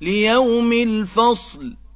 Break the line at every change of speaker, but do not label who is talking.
ليوم الفصل.